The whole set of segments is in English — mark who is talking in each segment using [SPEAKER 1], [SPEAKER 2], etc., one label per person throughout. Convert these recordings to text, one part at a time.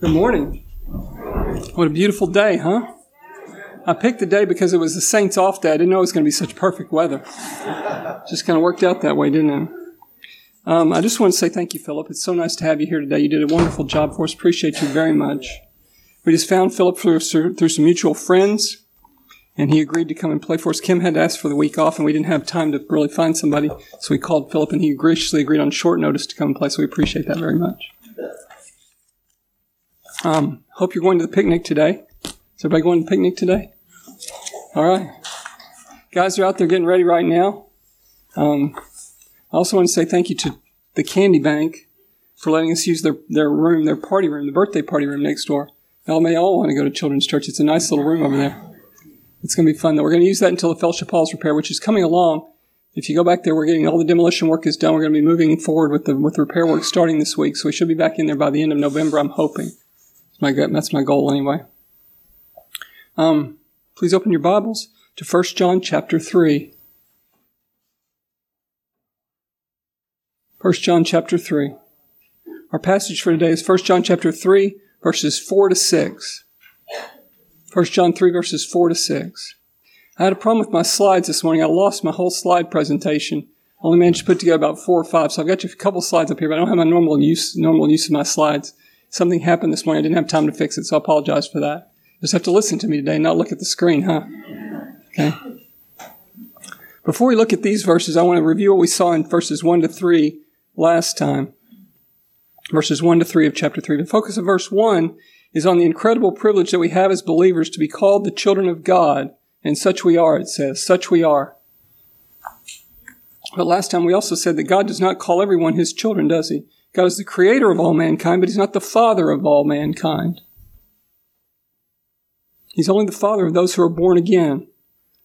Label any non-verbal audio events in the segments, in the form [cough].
[SPEAKER 1] Good morning. What a beautiful day, huh? I picked the day because it was the Saints off day. I didn't know it was going to be such perfect weather. Just kind of worked out that way, didn't it? Um, I just want to say thank you, Philip. It's so nice to have you here today. You did a wonderful job for us. Appreciate you very much. We just found Philip through, through some mutual friends, and he agreed to come and play for us. Kim had to ask for the week off, and we didn't have time to really find somebody, so we called Philip, and he graciously agreed on short notice to come and play. So we appreciate that very much. Um, hope you're going to the picnic today. Is everybody going to the picnic today? All right. Guys are out there getting ready right now. Um, I also want to say thank you to the Candy Bank for letting us use their, their room, their party room, the birthday party room next door. Y'all may all want to go to Children's Church. It's a nice little room over there. It's going to be fun, though. We're going to use that until the Fellowship Hall is repaired, which is coming along. If you go back there, we're getting all the demolition work is done. We're going to be moving forward with the with the repair work starting this week. So we should be back in there by the end of November. I'm hoping my that's my goal anyway. Um, please open your Bibles to 1 John chapter 3. 1 John chapter 3. Our passage for today is 1 John chapter 3 verses 4 to 6. 1 John 3 verses 4 to 6. I had a problem with my slides this morning. I lost my whole slide presentation. I only managed to put together about four or five. So I've got you a couple slides up here, but I don't have my normal use, normal use of my slides something happened this morning. I didn't have time to fix it, so I apologize for that. You just have to listen to me today, not look at the screen, huh? Okay. Before we look at these verses, I want to review what we saw in verses 1 to 3 last time. Verses 1 to 3 of chapter 3. The focus of verse 1 is on the incredible privilege that we have as believers to be called the children of God. And such we are, it says. Such we are. But last time we also said that God does not call everyone his children, does he? God is the creator of all mankind, but he's not the father of all mankind. He's only the father of those who are born again.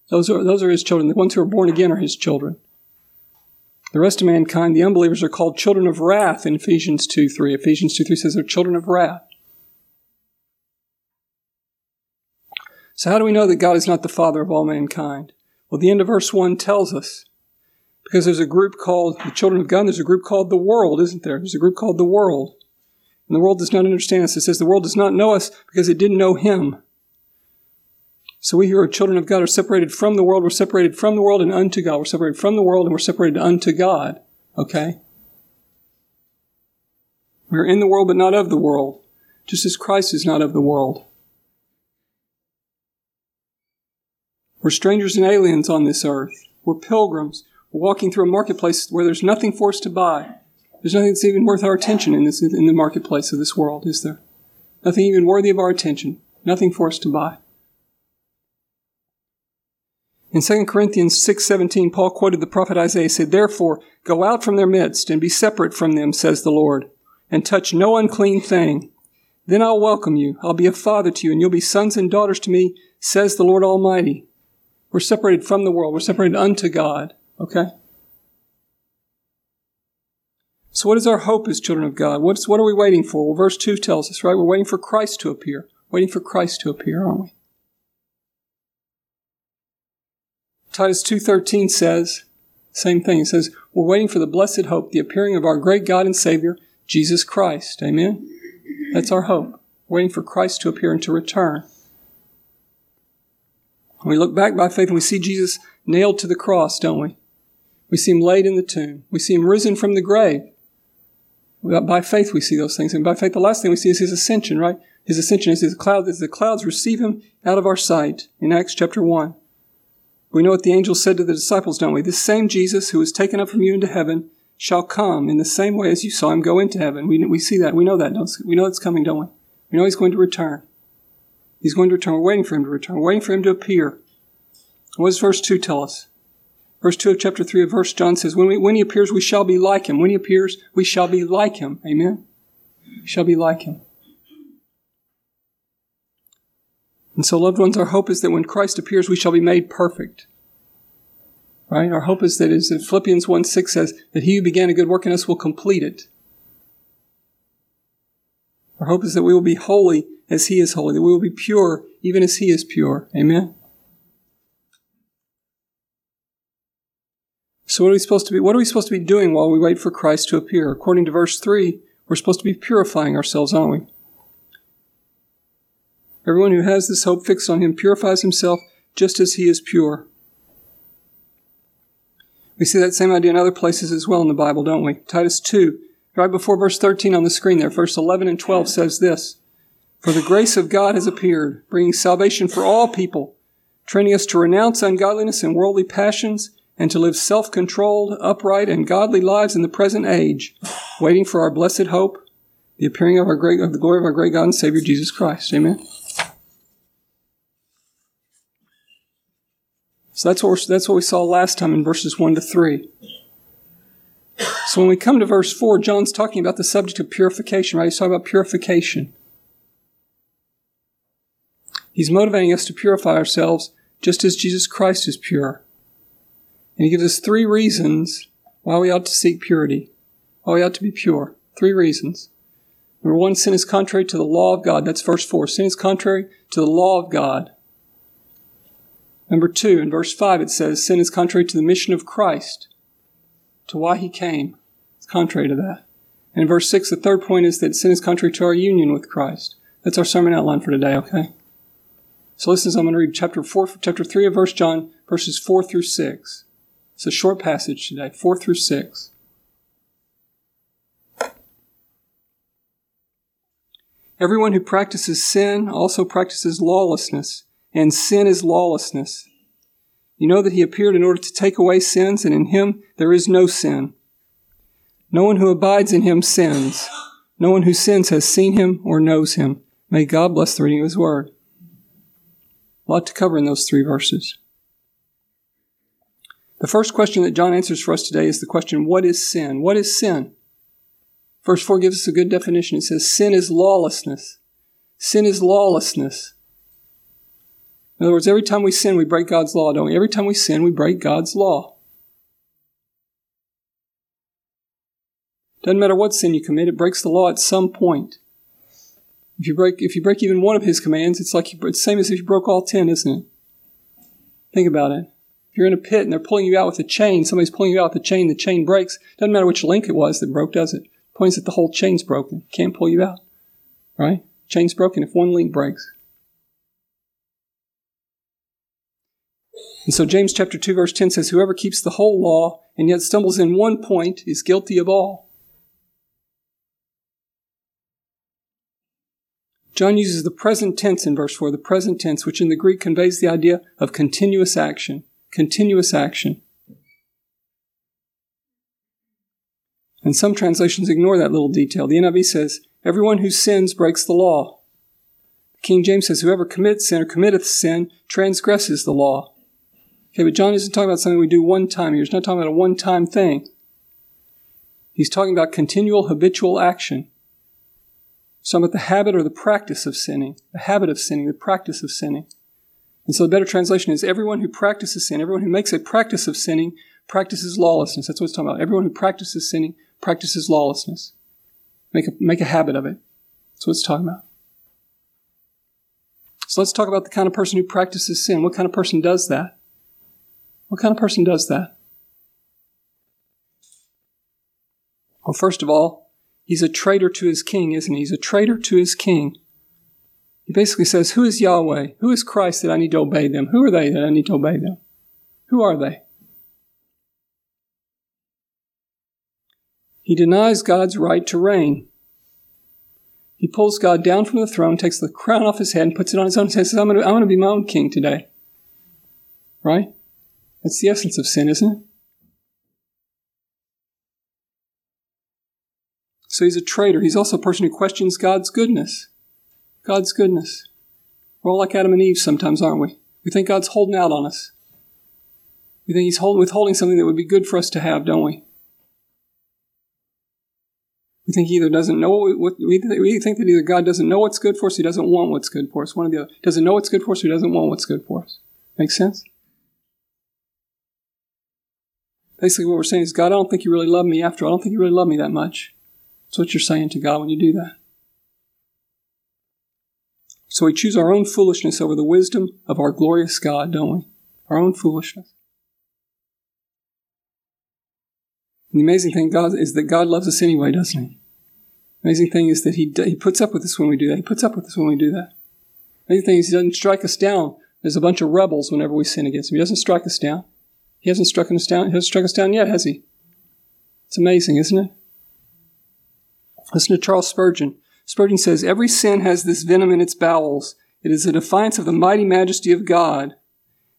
[SPEAKER 1] Those are, those are his children. The ones who are born again are his children. The rest of mankind, the unbelievers, are called children of wrath in Ephesians 2 3. Ephesians 2 3 says they're children of wrath. So, how do we know that God is not the Father of all mankind? Well, the end of verse 1 tells us because there's a group called the children of God, there's a group called the world, isn't there? There's a group called the world. And the world does not understand us. It says the world does not know us because it didn't know him. So we who are children of God are separated from the world. We're separated from the world and unto God. We're separated from the world and we're separated unto God. Okay? We're in the world but not of the world, just as Christ is not of the world. We're strangers and aliens on this earth. We're pilgrims. Walking through a marketplace where there's nothing for us to buy. There's nothing that's even worth our attention in this in the marketplace of this world, is there? Nothing even worthy of our attention. Nothing for us to buy. In 2 Corinthians 6:17, Paul quoted the prophet Isaiah, said, "Therefore, go out from their midst and be separate from them, says the Lord, and touch no unclean thing. Then I'll welcome you. I'll be a father to you, and you'll be sons and daughters to me, says the Lord Almighty." We're separated from the world. We're separated unto God. Okay? So, what is our hope as children of God? What's, what are we waiting for? Well, verse 2 tells us, right? We're waiting for Christ to appear. Waiting for Christ to appear, aren't we? Titus 2.13 says, same thing. It says, we're waiting for the blessed hope, the appearing of our great God and Savior, Jesus Christ. Amen? That's our hope. Waiting for Christ to appear and to return. We look back by faith and we see Jesus nailed to the cross, don't we? We see him laid in the tomb. We see him risen from the grave. By faith, we see those things. And by faith, the last thing we see is his ascension, right? His ascension is his cloud, the clouds receive him out of our sight in Acts chapter 1. We know what the angel said to the disciples, don't we? This same Jesus who was taken up from you into heaven shall come in the same way as you saw him go into heaven. We, we see that. We know that. Don't we? we know it's coming, don't we? We know he's going to return. He's going to return. We're waiting for him to return. We're waiting for him to appear. What does verse 2 tell us? Verse 2 of chapter 3 of 1 John says, when, we, when he appears, we shall be like him. When he appears, we shall be like him. Amen? We shall be like him. And so, loved ones, our hope is that when Christ appears, we shall be made perfect. Right? Our hope is that, as Philippians 1 6 says, that he who began a good work in us will complete it. Our hope is that we will be holy as he is holy, that we will be pure even as he is pure. Amen? So what are we supposed to be what are we supposed to be doing while we wait for Christ to appear? According to verse 3, we're supposed to be purifying ourselves, aren't we? Everyone who has this hope fixed on him purifies himself just as he is pure. We see that same idea in other places as well in the Bible, don't we? Titus 2, right before verse 13 on the screen there, verse 11 and 12 says this For the grace of God has appeared, bringing salvation for all people, training us to renounce ungodliness and worldly passions, and to live self controlled, upright, and godly lives in the present age, waiting for our blessed hope, the appearing of, our great, of the glory of our great God and Savior Jesus Christ. Amen. So that's what, that's what we saw last time in verses 1 to 3. So when we come to verse 4, John's talking about the subject of purification, right? He's talking about purification. He's motivating us to purify ourselves just as Jesus Christ is pure. And he gives us three reasons why we ought to seek purity, why we ought to be pure. Three reasons. Number one, sin is contrary to the law of God. That's verse 4. Sin is contrary to the law of God. Number two, in verse 5, it says, Sin is contrary to the mission of Christ, to why he came. It's contrary to that. And in verse 6, the third point is that sin is contrary to our union with Christ. That's our sermon outline for today, okay? So listen I'm going to read chapter 4, chapter 3 of 1 John, verses 4 through 6. It's a short passage today, 4 through 6. Everyone who practices sin also practices lawlessness and sin is lawlessness. You know that he appeared in order to take away sins, and in him there is no sin. No one who abides in him sins. No one who sins has seen him or knows him. May God bless the reading of his word. A lot to cover in those three verses. The first question that John answers for us today is the question, what is sin? What is sin? Verse 4 gives us a good definition. It says, sin is lawlessness. Sin is lawlessness. In other words, every time we sin, we break God's law, don't we? Every time we sin, we break God's law. Doesn't matter what sin you commit, it breaks the law at some point. If you break, if you break even one of His commands, it's like you, it's the same as if you broke all ten, isn't it? Think about it. You're in a pit and they're pulling you out with a chain, somebody's pulling you out with a chain, the chain breaks. Doesn't matter which link it was that broke, does it? Points that the whole chain's broken. Can't pull you out. Right? Chain's broken if one link breaks. And so James chapter 2 verse 10 says, whoever keeps the whole law and yet stumbles in one point is guilty of all. John uses the present tense in verse 4, the present tense, which in the Greek conveys the idea of continuous action. Continuous action. And some translations ignore that little detail. The NIV says, Everyone who sins breaks the law. King James says, Whoever commits sin or committeth sin transgresses the law. Okay, but John isn't talking about something we do one time here. He's not talking about a one time thing. He's talking about continual habitual action. He's talking about the habit or the practice of sinning, the habit of sinning, the practice of sinning. And so the better translation is everyone who practices sin, everyone who makes a practice of sinning, practices lawlessness. That's what it's talking about. Everyone who practices sinning practices lawlessness. Make a, make a habit of it. That's what it's talking about. So let's talk about the kind of person who practices sin. What kind of person does that? What kind of person does that? Well, first of all, he's a traitor to his king, isn't he? He's a traitor to his king. He basically says, Who is Yahweh? Who is Christ that I need to obey them? Who are they that I need to obey them? Who are they? He denies God's right to reign. He pulls God down from the throne, takes the crown off his head, and puts it on his own head and says, I'm going to, I'm going to be my own king today. Right? That's the essence of sin, isn't it? So he's a traitor. He's also a person who questions God's goodness. God's goodness. We're all like Adam and Eve sometimes, aren't we? We think God's holding out on us. We think He's holding, withholding something that would be good for us to have, don't we? We think he either doesn't know what we, we think that either God doesn't know what's good for us, He doesn't want what's good for us. One of the other doesn't know what's good for us, or He doesn't want what's good for us. Make sense? Basically, what we're saying is, God, I don't think you really love me after all. I don't think you really love me that much. That's what you're saying to God when you do that. So we choose our own foolishness over the wisdom of our glorious God, don't we? Our own foolishness. And the amazing thing God, is that God loves us anyway, doesn't He? The amazing thing is that he, he puts up with us when we do that. He puts up with us when we do that. Many things He doesn't strike us down as a bunch of rebels whenever we sin against Him. He doesn't strike us down. He hasn't struck us down. He hasn't struck us down yet, has He? It's amazing, isn't it? Listen to Charles Spurgeon. Spurgeon says, Every sin has this venom in its bowels. It is a defiance of the mighty majesty of God.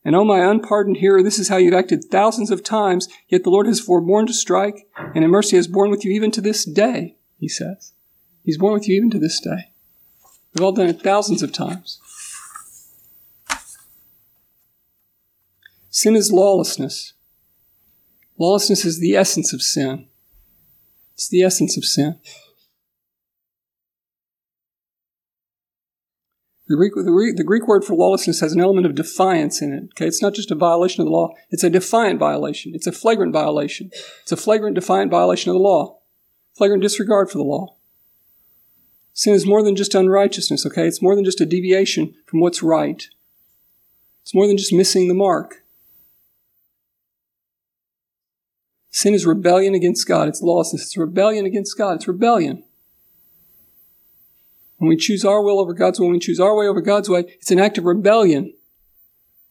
[SPEAKER 1] And oh, my unpardoned hearer, this is how you've acted thousands of times, yet the Lord has forborne to strike, and in mercy has borne with you even to this day, he says. He's borne with you even to this day. We've all done it thousands of times. Sin is lawlessness. Lawlessness is the essence of sin. It's the essence of sin. The Greek, the, the Greek, word for lawlessness has an element of defiance in it. Okay, it's not just a violation of the law; it's a defiant violation. It's a flagrant violation. It's a flagrant, defiant violation of the law. Flagrant disregard for the law. Sin is more than just unrighteousness. Okay, it's more than just a deviation from what's right. It's more than just missing the mark. Sin is rebellion against God. It's lawlessness. It's rebellion against God. It's rebellion. When we choose our will over God's will, when we choose our way over God's way, it's an act of rebellion.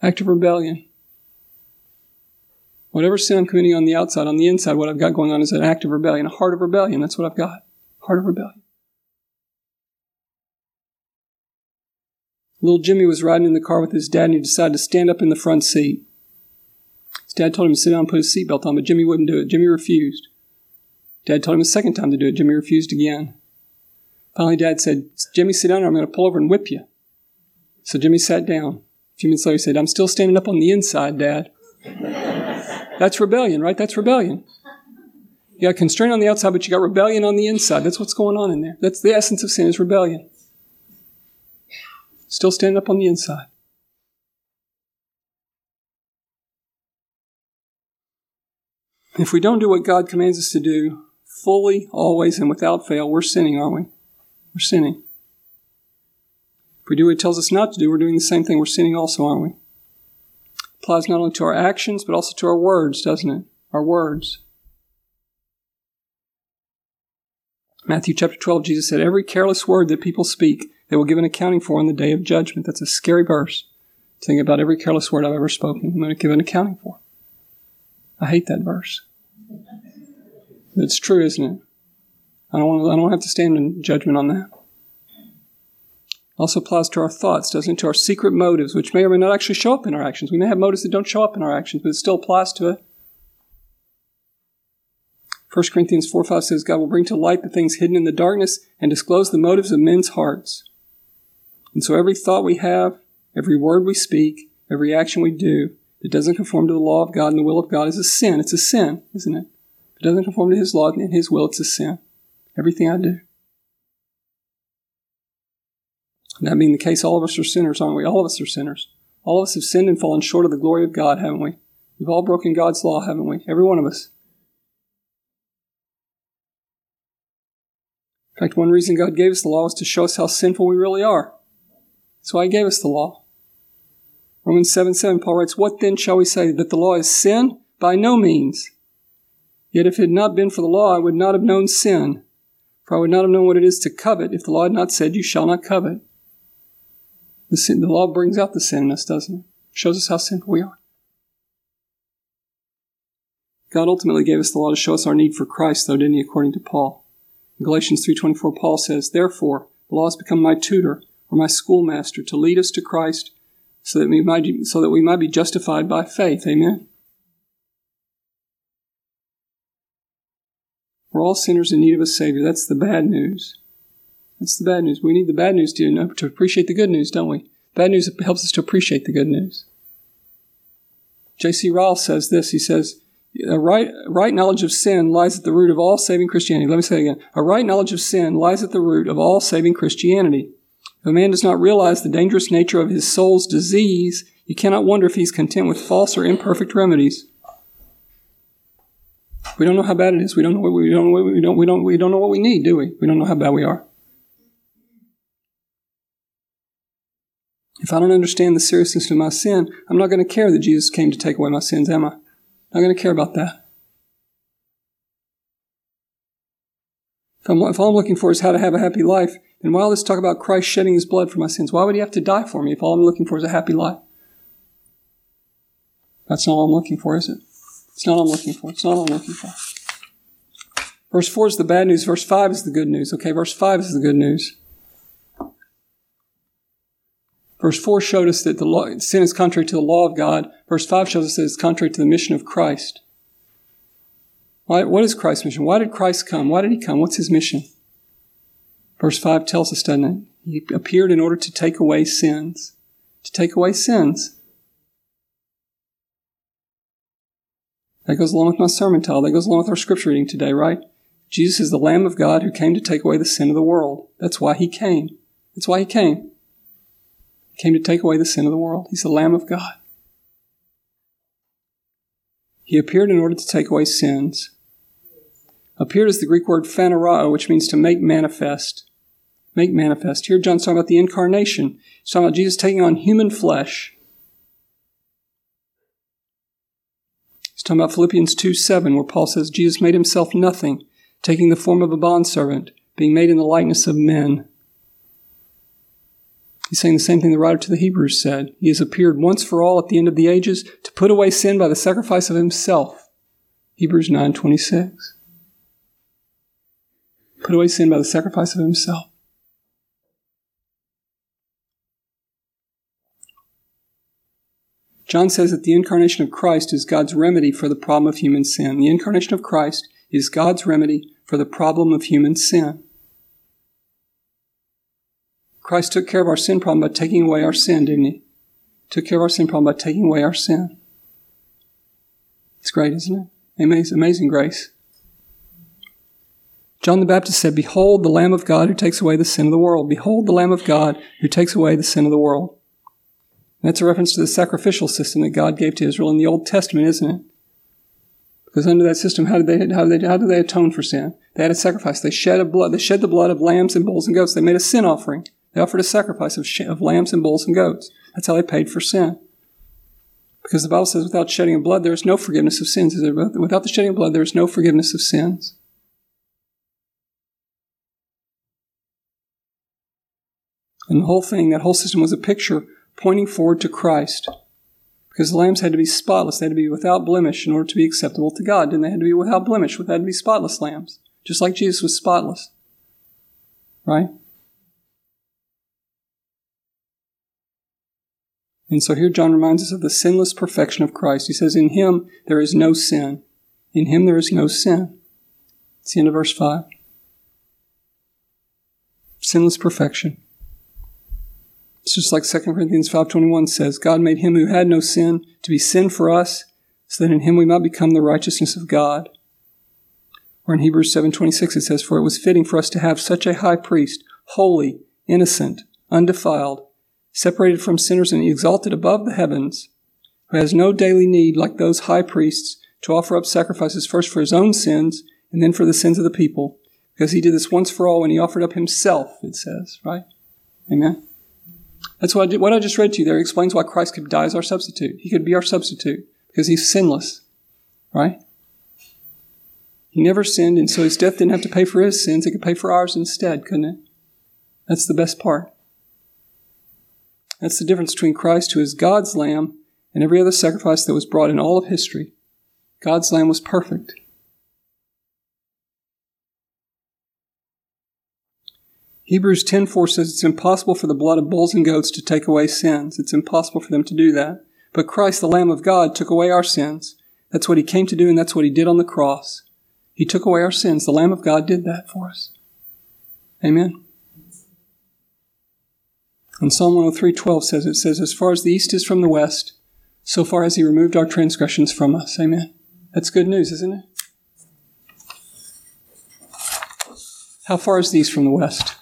[SPEAKER 1] Act of rebellion. Whatever sin I'm committing on the outside, on the inside, what I've got going on is an act of rebellion, a heart of rebellion. That's what I've got. Heart of rebellion. Little Jimmy was riding in the car with his dad and he decided to stand up in the front seat. His dad told him to sit down and put his seatbelt on, but Jimmy wouldn't do it. Jimmy refused. Dad told him a second time to do it. Jimmy refused again. Finally, Dad said, Jimmy, sit down or I'm going to pull over and whip you. So Jimmy sat down. A few minutes later, he said, I'm still standing up on the inside, Dad. [laughs] That's rebellion, right? That's rebellion. You got constraint on the outside, but you got rebellion on the inside. That's what's going on in there. That's the essence of sin is rebellion. Still standing up on the inside. If we don't do what God commands us to do, fully, always, and without fail, we're sinning, aren't we? We're sinning. If we do what He tells us not to do, we're doing the same thing. We're sinning also, aren't we? It applies not only to our actions, but also to our words, doesn't it? Our words. Matthew chapter 12, Jesus said, Every careless word that people speak, they will give an accounting for in the day of judgment. That's a scary verse. Think about every careless word I've ever spoken. I'm going to give an accounting for. I hate that verse. It's true, isn't it? I don't want to, I don't have to stand in judgment on that. Also applies to our thoughts, doesn't it? To our secret motives, which may or may not actually show up in our actions. We may have motives that don't show up in our actions, but it still applies to it. 1 Corinthians 4 5 says, God will bring to light the things hidden in the darkness and disclose the motives of men's hearts. And so every thought we have, every word we speak, every action we do that doesn't conform to the law of God and the will of God is a sin. It's a sin, isn't it? If it doesn't conform to His law and His will, it's a sin everything I do. And that being the case, all of us are sinners, aren't we? All of us are sinners. All of us have sinned and fallen short of the glory of God, haven't we? We've all broken God's law, haven't we? Every one of us. In fact, one reason God gave us the law is to show us how sinful we really are. That's why He gave us the law. Romans 7 7, Paul writes, What then shall we say? That the law is sin? By no means. Yet if it had not been for the law, I would not have known sin. For I would not have known what it is to covet if the law had not said, You shall not covet. The, sin, the law brings out the sin in us, doesn't it? Shows us how sinful we are. God ultimately gave us the law to show us our need for Christ, though, didn't he, according to Paul? In Galatians 3.24, Paul says, Therefore, the law has become my tutor, or my schoolmaster, to lead us to Christ, so that we might, so that we might be justified by faith. Amen? We're all sinners in need of a Savior. That's the bad news. That's the bad news. We need the bad news to, to appreciate the good news, don't we? Bad news helps us to appreciate the good news. J.C. Ryle says this. He says, a right, right knowledge of sin lies at the root of all saving Christianity. Let me say it again. A right knowledge of sin lies at the root of all saving Christianity. If a man does not realize the dangerous nature of his soul's disease, you cannot wonder if he's content with false or imperfect remedies. We don't know how bad it is. We don't know what we don't we don't we don't we don't know what we need, do we? We don't know how bad we are. If I don't understand the seriousness of my sin, I'm not going to care that Jesus came to take away my sins, am I? I'm not going to care about that. If, I'm, if all I'm looking for is how to have a happy life, then why all this talk about Christ shedding his blood for my sins? Why would he have to die for me if all I'm looking for is a happy life? That's not all I'm looking for, is it? It's not all I'm looking for. It's not all I'm looking for. Verse 4 is the bad news. Verse 5 is the good news. Okay, verse 5 is the good news. Verse 4 showed us that the law, sin is contrary to the law of God. Verse 5 shows us that it's contrary to the mission of Christ. Why, what is Christ's mission? Why did Christ come? Why did he come? What's his mission? Verse 5 tells us, doesn't it? He appeared in order to take away sins. To take away sins. That goes along with my sermon title. That goes along with our scripture reading today, right? Jesus is the Lamb of God who came to take away the sin of the world. That's why he came. That's why he came. He came to take away the sin of the world. He's the Lamb of God. He appeared in order to take away sins. Appeared is the Greek word phanerao, which means to make manifest. Make manifest. Here John's talking about the incarnation. He's talking about Jesus taking on human flesh. He's talking about Philippians 2 7, where Paul says, Jesus made himself nothing, taking the form of a bondservant, being made in the likeness of men. He's saying the same thing the writer to the Hebrews said. He has appeared once for all at the end of the ages to put away sin by the sacrifice of himself. Hebrews 9:26. Put away sin by the sacrifice of himself. John says that the incarnation of Christ is God's remedy for the problem of human sin. The incarnation of Christ is God's remedy for the problem of human sin. Christ took care of our sin problem by taking away our sin, didn't he? Took care of our sin problem by taking away our sin. It's great, isn't it? Amazing, amazing grace. John the Baptist said, Behold the Lamb of God who takes away the sin of the world. Behold the Lamb of God who takes away the sin of the world. And that's a reference to the sacrificial system that God gave to Israel in the Old Testament, isn't it? Because under that system, how did they how did they how did they atone for sin? They had a sacrifice. They shed a blood. They shed the blood of lambs and bulls and goats. They made a sin offering. They offered a sacrifice of, sh- of lambs and bulls and goats. That's how they paid for sin. Because the Bible says, without shedding of blood, there is no forgiveness of sins. Without the shedding of blood, there is no forgiveness of sins. And the whole thing, that whole system was a picture pointing forward to Christ. Because the lambs had to be spotless. They had to be without blemish in order to be acceptable to God. And they had to be without blemish. They had to be spotless lambs. Just like Jesus was spotless. Right? And so here John reminds us of the sinless perfection of Christ. He says, In him there is no sin. In him there is no sin. It's the end of verse 5. Sinless perfection. It's just like 2 Corinthians 5.21 says, God made him who had no sin to be sin for us, so that in him we might become the righteousness of God. Or in Hebrews 7.26 it says, For it was fitting for us to have such a high priest, holy, innocent, undefiled, separated from sinners and exalted above the heavens, who has no daily need, like those high priests, to offer up sacrifices first for his own sins and then for the sins of the people, because he did this once for all when he offered up himself, it says, right? Amen. That's what I, what I just read to you there explains why Christ could die as our substitute. He could be our substitute because he's sinless, right? He never sinned, and so his death didn't have to pay for his sins. It could pay for ours instead, couldn't it? That's the best part. That's the difference between Christ, who is God's Lamb, and every other sacrifice that was brought in all of history. God's Lamb was perfect. Hebrews 10:4 says it's impossible for the blood of bulls and goats to take away sins. It's impossible for them to do that. But Christ, the Lamb of God, took away our sins. That's what he came to do and that's what he did on the cross. He took away our sins. The Lamb of God did that for us. Amen. And Psalm 103:12 says it says as far as the east is from the west, so far has he removed our transgressions from us. Amen. That's good news, isn't it? How far is the east from the west?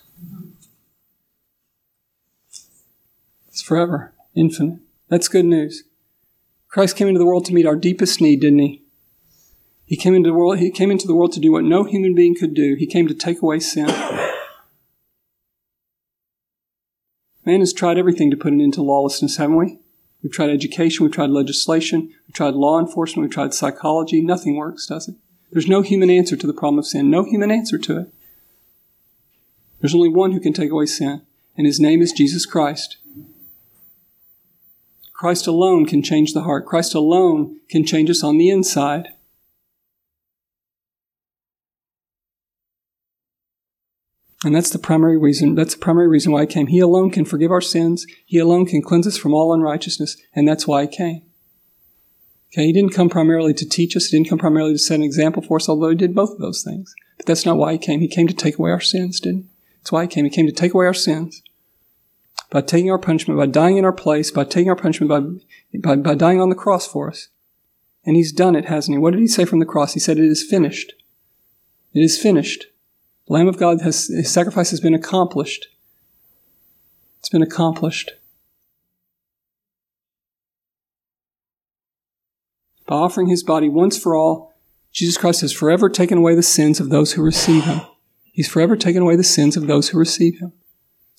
[SPEAKER 1] Forever, infinite. That's good news. Christ came into the world to meet our deepest need, didn't he? He came into the world, he came into the world to do what no human being could do. He came to take away sin. Man has tried everything to put an end to lawlessness, haven't we? We've tried education, we've tried legislation, we've tried law enforcement, we've tried psychology. Nothing works, does it? There's no human answer to the problem of sin, no human answer to it. There's only one who can take away sin, and his name is Jesus Christ. Christ alone can change the heart. Christ alone can change us on the inside. And that's the primary reason. That's the primary reason why I came. He alone can forgive our sins. He alone can cleanse us from all unrighteousness. And that's why I came. Okay, he didn't come primarily to teach us. He didn't come primarily to set an example for us, although he did both of those things. But that's not why he came. He came to take away our sins, didn't he? That's why he came. He came to take away our sins. By taking our punishment, by dying in our place, by taking our punishment, by, by, by dying on the cross for us. And he's done it, hasn't he? What did he say from the cross? He said, It is finished. It is finished. The Lamb of God has, his sacrifice has been accomplished. It's been accomplished. By offering his body once for all, Jesus Christ has forever taken away the sins of those who receive him. He's forever taken away the sins of those who receive him.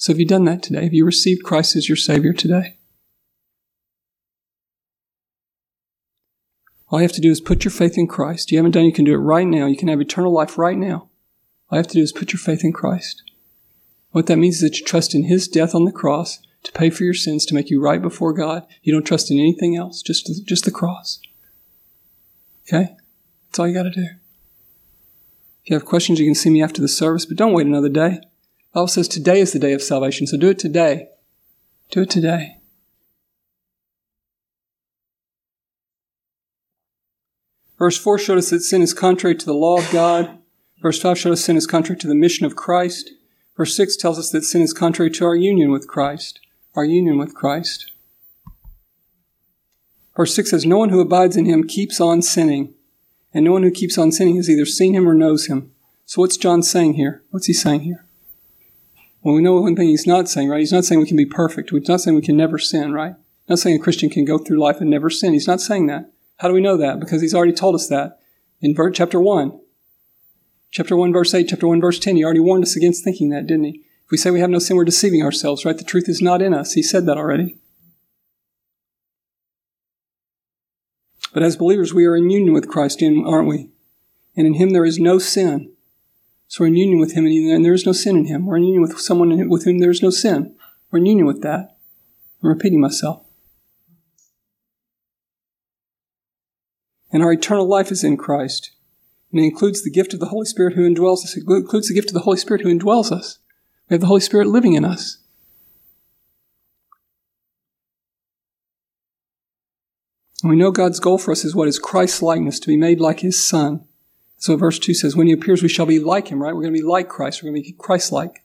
[SPEAKER 1] So have you done that today? Have you received Christ as your Savior today? All you have to do is put your faith in Christ. You haven't done you can do it right now. You can have eternal life right now. All you have to do is put your faith in Christ. What that means is that you trust in His death on the cross to pay for your sins, to make you right before God. You don't trust in anything else, just, just the cross. Okay? That's all you got to do. If you have questions, you can see me after the service, but don't wait another day. Bible says today is the day of salvation, so do it today. Do it today. Verse 4 showed us that sin is contrary to the law of God. Verse 5 showed us sin is contrary to the mission of Christ. Verse 6 tells us that sin is contrary to our union with Christ. Our union with Christ. Verse 6 says, No one who abides in him keeps on sinning, and no one who keeps on sinning has either seen him or knows him. So what's John saying here? What's he saying here? Well, we know one thing he's not saying, right? He's not saying we can be perfect. He's not saying we can never sin, right? He's not saying a Christian can go through life and never sin. He's not saying that. How do we know that? Because he's already told us that in chapter 1. Chapter 1, verse 8, chapter 1, verse 10, he already warned us against thinking that, didn't he? If we say we have no sin, we're deceiving ourselves, right? The truth is not in us. He said that already. But as believers, we are in union with Christ, aren't we? And in Him there is no sin. So we're in union with Him, and there is no sin in Him. We're in union with someone with whom there is no sin. We're in union with that. I'm repeating myself. And our eternal life is in Christ. And it includes the gift of the Holy Spirit who indwells us. It includes the gift of the Holy Spirit who indwells us. We have the Holy Spirit living in us. And we know God's goal for us is what is Christ's likeness, to be made like His Son. So verse 2 says, when He appears, we shall be like Him, right? We're going to be like Christ. We're going to be Christ-like.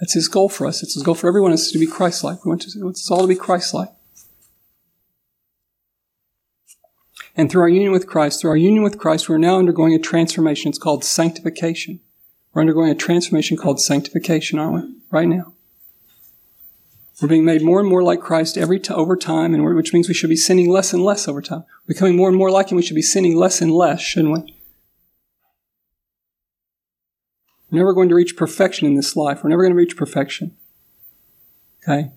[SPEAKER 1] That's His goal for us. It's His goal for everyone is to be Christ-like. We want, to, we want us all to be Christ-like. And through our union with Christ, through our union with Christ, we're now undergoing a transformation. It's called sanctification. We're undergoing a transformation called sanctification, aren't we? Right now. We're being made more and more like Christ every t- over time, and which means we should be sinning less and less over time. Becoming more and more like Him, we should be sinning less and less, shouldn't we? We're never going to reach perfection in this life. We're never going to reach perfection. Okay?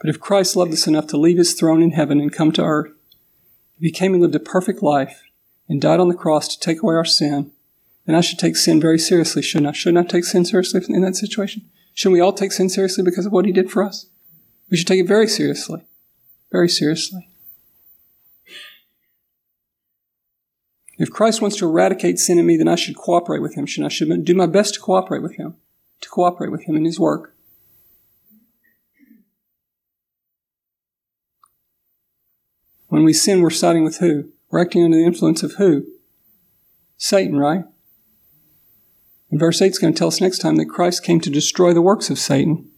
[SPEAKER 1] But if Christ loved us enough to leave His throne in heaven and come to earth, if he came and lived a perfect life and died on the cross to take away our sin, then I should take sin very seriously, shouldn't I? Shouldn't I take sin seriously in that situation? Shouldn't we all take sin seriously because of what he did for us? We should take it very seriously. Very seriously. If Christ wants to eradicate sin in me, then I should cooperate with him. Should I should do my best to cooperate with him, to cooperate with him in his work. When we sin, we're siding with who? We're acting under the influence of who? Satan, right? And verse 8 is going to tell us next time that Christ came to destroy the works of Satan.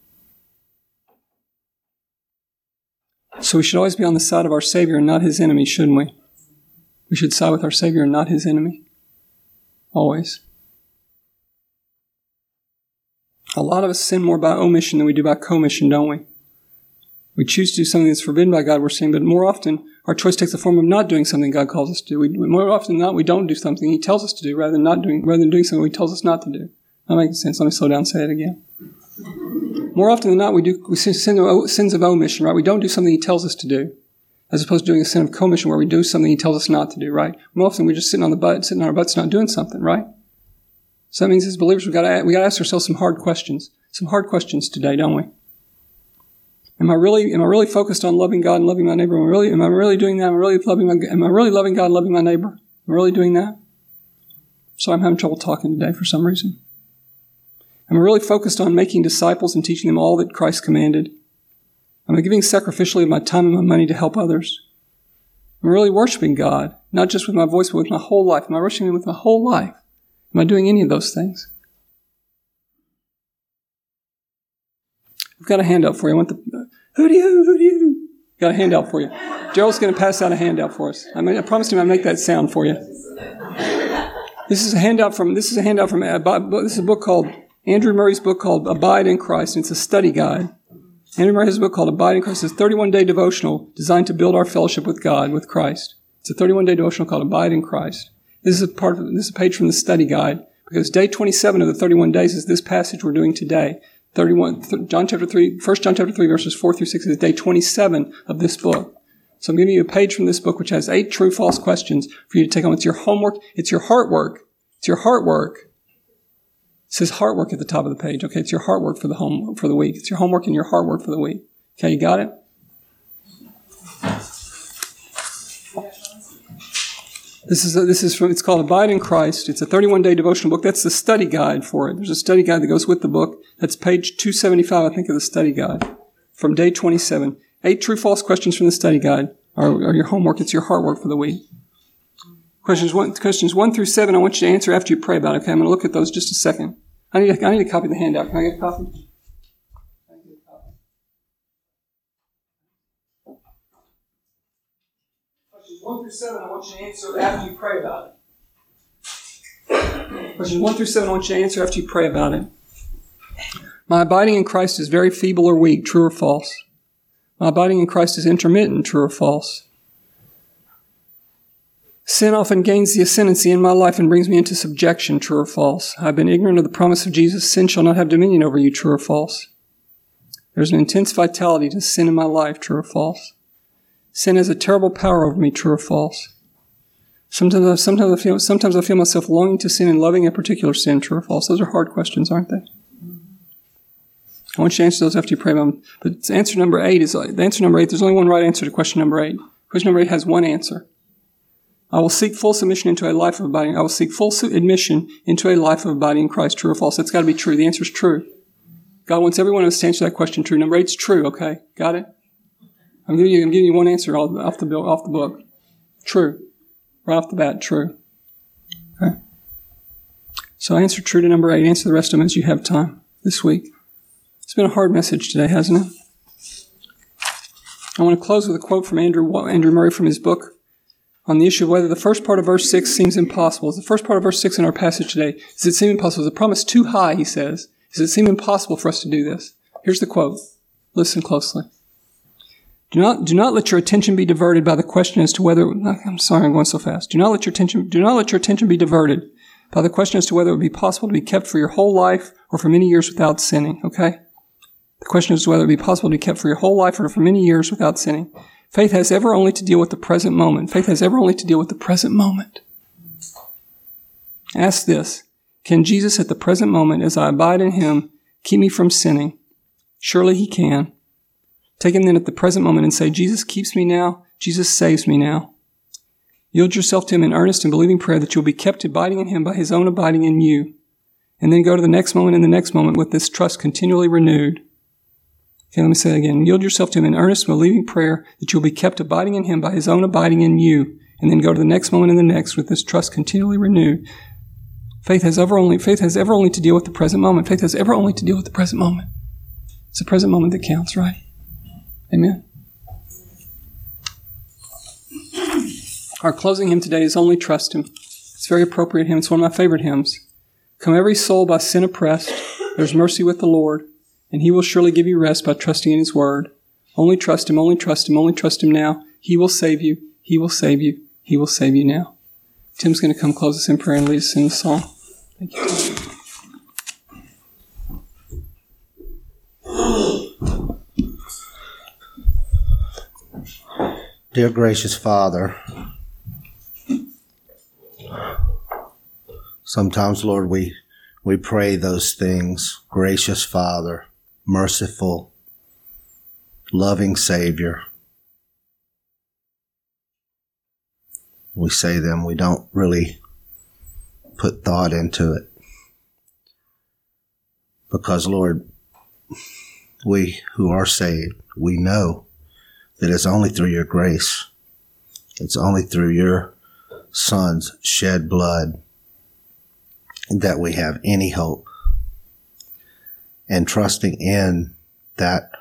[SPEAKER 1] So we should always be on the side of our Savior and not his enemy, shouldn't we? We should side with our Savior and not his enemy. Always. A lot of us sin more by omission than we do by commission, don't we? We choose to do something that's forbidden by God, we're saying, but more often our choice takes the form of not doing something God calls us to do. We, more often than not, we don't do something He tells us to do rather than not doing, rather than doing something He tells us not to do. That makes sense. Let me slow down and say it again. More often than not, we do we sin, sins of omission, right? We don't do something He tells us to do, as opposed to doing a sin of commission where we do something He tells us not to do, right? More often we're just sitting on the butt, sitting on our butts, not doing something, right? So that means as believers, we've got to, we got to ask ourselves some hard questions. Some hard questions today, don't we? Am I really, am I really focused on loving God and loving my neighbor? Am I really, am I really doing that? Am I really loving my, am I really loving God and loving my neighbor? Am I really doing that? So I'm having trouble talking today for some reason. Am I really focused on making disciples and teaching them all that Christ commanded? Am I giving sacrificially my time and my money to help others? Am I really worshiping God, not just with my voice, but with my whole life? Am I worshiping Him with my whole life? Am I doing any of those things? I've got a handout for you. I want the hooty hoo, hooty hoo. Got a handout for you. Gerald's going to pass out a handout for us. I, mean, I promised him I'd make that sound for you. This is a handout from. This is a handout from. Uh, this is a book called Andrew Murray's book called Abide in Christ. It's a study guide. Andrew Murray has a book called Abide in Christ. It's a 31 day devotional designed to build our fellowship with God, with Christ. It's a 31 day devotional called Abide in Christ. This is a part of, this is a page from the study guide because day 27 of the 31 days is this passage we're doing today. 31, th- John chapter 3, 1 John chapter 3 verses 4 through 6 is day 27 of this book. So I'm giving you a page from this book which has eight true false questions for you to take home. It's your homework. It's your heart work. It's your heart work. Says heart work at the top of the page. Okay. It's your heart work for the home, for the week. It's your homework and your heart work for the week. Okay. You got it? This is, a, this is from, it's called Abide in Christ. It's a 31 day devotional book. That's the study guide for it. There's a study guide that goes with the book. That's page 275, I think, of the study guide from day 27. Eight true false questions from the study guide are, are your homework. It's your heart work for the week. Questions one, questions one through seven, I want you to answer after you pray about it. Okay, I'm going to look at those just a second. I need, I need a copy the handout. Can I get a copy? Questions 1 through 7, I want you to answer after you pray about it. Questions 1 through 7, I want you to answer after you pray about it. My abiding in Christ is very feeble or weak, true or false? My abiding in Christ is intermittent, true or false? Sin often gains the ascendancy in my life and brings me into subjection, true or false? I've been ignorant of the promise of Jesus, sin shall not have dominion over you, true or false? There's an intense vitality to sin in my life, true or false? Sin has a terrible power over me, true or false? Sometimes I, sometimes I feel, sometimes I feel myself longing to sin and loving a particular sin, true or false? Those are hard questions, aren't they? I want you to answer those after you pray them. But answer number eight is, uh, the answer number eight, there's only one right answer to question number eight. Question number eight has one answer. I will seek full submission into a life of abiding. I will seek full admission into a life of abiding in Christ. True or false? That's got to be true. The answer is true. God wants everyone to answer that question true. Number eight's true. Okay, got it? I'm giving you, I'm giving you one answer off the bill, off the book. True. Right off the bat, true. Okay. So answer true to number eight. Answer the rest of them as you have time this week. It's been a hard message today, hasn't it? I want to close with a quote from Andrew Andrew Murray from his book on the issue of whether the first part of verse 6 seems impossible. Is the first part of verse 6 in our passage today, does it seem impossible? Is the promise too high, he says? Does it seem impossible for us to do this? Here's the quote. Listen closely. Do not, do not let your attention be diverted by the question as to whether, I'm sorry, I'm going so fast. Do not let your attention, do not let your attention be diverted by the question as to whether it would be possible to be kept for your whole life or for many years without sinning, okay? The question is whether it would be possible to be kept for your whole life or for many years without sinning. Faith has ever only to deal with the present moment. Faith has ever only to deal with the present moment. Ask this. Can Jesus at the present moment, as I abide in him, keep me from sinning? Surely he can. Take him then at the present moment and say, Jesus keeps me now. Jesus saves me now. Yield yourself to him in earnest and believing prayer that you'll be kept abiding in him by his own abiding in you. And then go to the next moment and the next moment with this trust continually renewed. Okay, let me say it again. Yield yourself to him in earnest believing prayer that you'll be kept abiding in him by his own abiding in you. And then go to the next moment and the next with this trust continually renewed. Faith has ever only, faith has ever only to deal with the present moment. Faith has ever only to deal with the present moment. It's the present moment that counts, right? Amen. Our closing hymn today is Only Trust Him. It's very appropriate hymn. It's one of my favorite hymns. Come every soul by sin oppressed, there's mercy with the Lord, and he will surely give you rest by trusting in his word. Only trust him, only trust him, only trust him now. He will save you, he will save you, he will save you now. Tim's going to come close us in prayer and lead us in the song. Thank you.
[SPEAKER 2] Dear gracious Father, sometimes, Lord, we We pray those things, gracious Father, merciful, loving Savior. We say them, we don't really put thought into it. Because, Lord, we who are saved, we know that it's only through your grace. It's only through your son's shed blood that we have any hope. And trusting in that,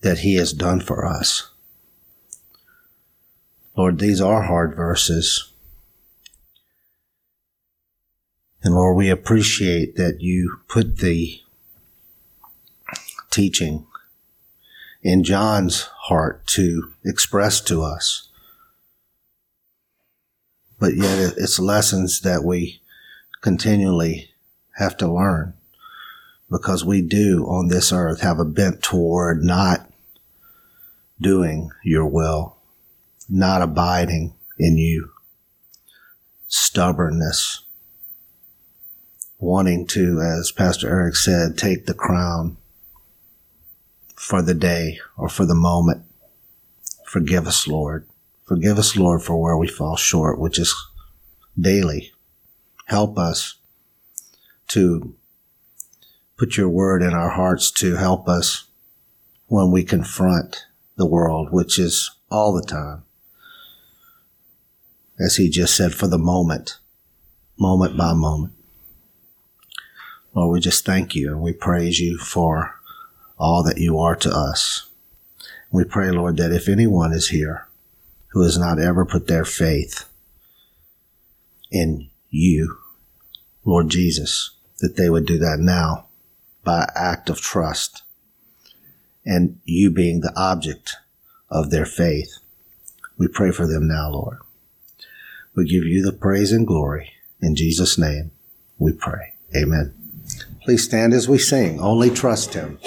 [SPEAKER 2] that he has done for us. Lord, these are hard verses. And Lord, we appreciate that you put the teaching in John's heart to express to us. But yet it's lessons that we continually have to learn because we do on this earth have a bent toward not doing your will, not abiding in you, stubbornness, wanting to, as Pastor Eric said, take the crown for the day or for the moment. Forgive us, Lord. Forgive us, Lord, for where we fall short, which is daily. Help us to put your word in our hearts to help us when we confront the world, which is all the time. As he just said, for the moment, moment by moment. Lord, we just thank you and we praise you for all that you are to us. We pray, Lord, that if anyone is here who has not ever put their faith in you, Lord Jesus, that they would do that now by act of trust and you being the object of their faith. We pray for them now, Lord. We give you the praise and glory. In Jesus' name, we pray. Amen. Please stand as we sing. Only trust him.